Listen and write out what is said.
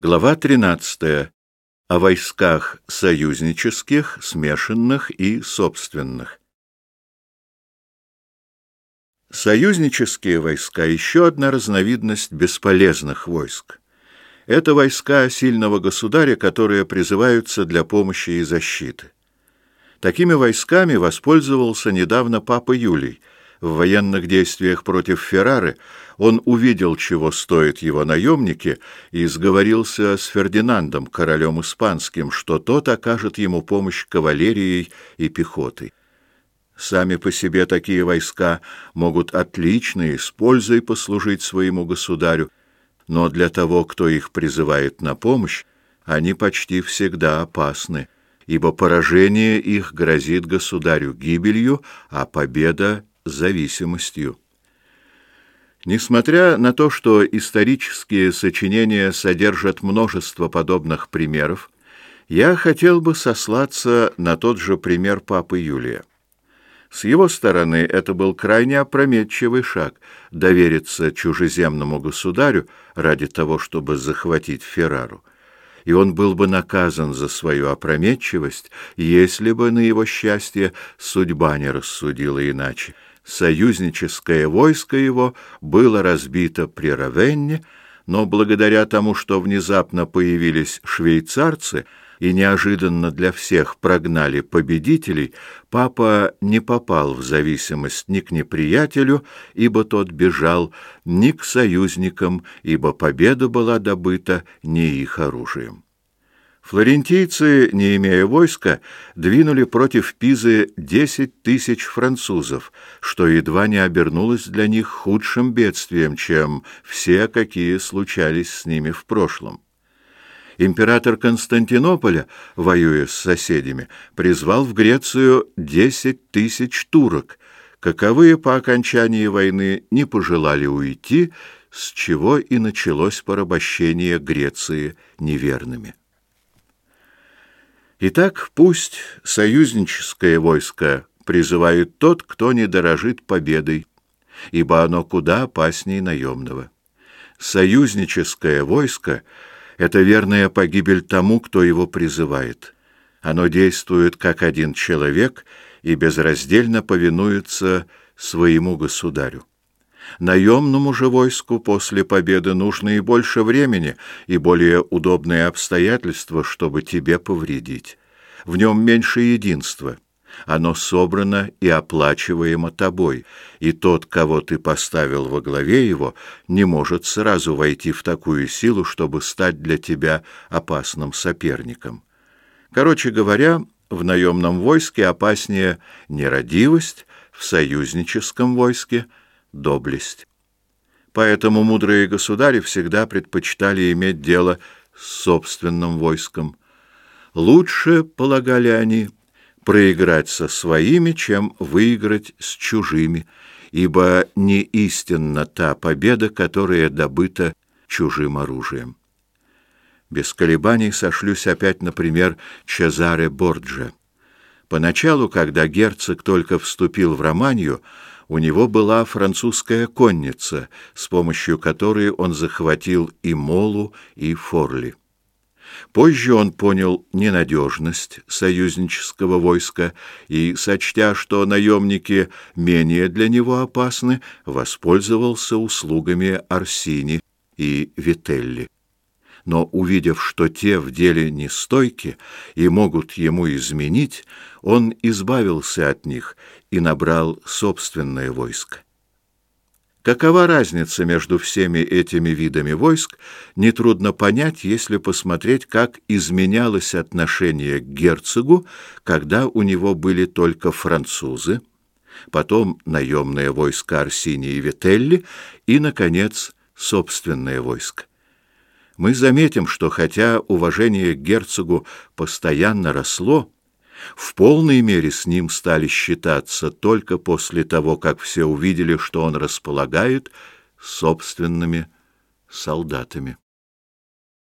Глава 13. О войсках союзнических, смешанных и собственных. Союзнические войска — еще одна разновидность бесполезных войск. Это войска сильного государя, которые призываются для помощи и защиты. Такими войсками воспользовался недавно папа Юлий — в военных действиях против Феррары, он увидел, чего стоят его наемники, и сговорился с Фердинандом, королем испанским, что тот окажет ему помощь кавалерией и пехотой. Сами по себе такие войска могут отлично и с пользой послужить своему государю, но для того, кто их призывает на помощь, они почти всегда опасны, ибо поражение их грозит государю гибелью, а победа зависимостью. Несмотря на то, что исторические сочинения содержат множество подобных примеров, я хотел бы сослаться на тот же пример папы Юлия. С его стороны это был крайне опрометчивый шаг — довериться чужеземному государю ради того, чтобы захватить Феррару. И он был бы наказан за свою опрометчивость, если бы, на его счастье, судьба не рассудила иначе союзническое войско его было разбито при Равенне, но благодаря тому, что внезапно появились швейцарцы и неожиданно для всех прогнали победителей, папа не попал в зависимость ни к неприятелю, ибо тот бежал, ни к союзникам, ибо победа была добыта не их оружием. Флорентийцы, не имея войска, двинули против Пизы десять тысяч французов, что едва не обернулось для них худшим бедствием, чем все, какие случались с ними в прошлом. Император Константинополя, воюя с соседями, призвал в Грецию десять тысяч турок, каковые по окончании войны не пожелали уйти, с чего и началось порабощение Греции неверными. Итак, пусть союзническое войско призывает тот, кто не дорожит победой, ибо оно куда опаснее наемного. Союзническое войско — это верная погибель тому, кто его призывает. Оно действует как один человек и безраздельно повинуется своему государю. Наемному же войску после победы нужно и больше времени, и более удобные обстоятельства, чтобы тебе повредить. В нем меньше единства. Оно собрано и оплачиваемо тобой, и тот, кого ты поставил во главе его, не может сразу войти в такую силу, чтобы стать для тебя опасным соперником. Короче говоря, в наемном войске опаснее нерадивость, в союзническом войске — доблесть. Поэтому мудрые государи всегда предпочитали иметь дело с собственным войском. Лучше, полагали они, проиграть со своими, чем выиграть с чужими, ибо не истинна та победа, которая добыта чужим оружием. Без колебаний сошлюсь опять, например, Чезаре Борджа. Поначалу, когда герцог только вступил в Романию, у него была французская конница, с помощью которой он захватил и Молу, и Форли. Позже он понял ненадежность союзнического войска и, сочтя, что наемники менее для него опасны, воспользовался услугами Арсини и Вителли но, увидев, что те в деле нестойки и могут ему изменить, он избавился от них и набрал собственное войско. Какова разница между всеми этими видами войск, нетрудно понять, если посмотреть, как изменялось отношение к герцогу, когда у него были только французы, потом наемное войско Арсини и Вителли и, наконец, собственное войско мы заметим, что хотя уважение к герцогу постоянно росло, в полной мере с ним стали считаться только после того, как все увидели, что он располагает собственными солдатами.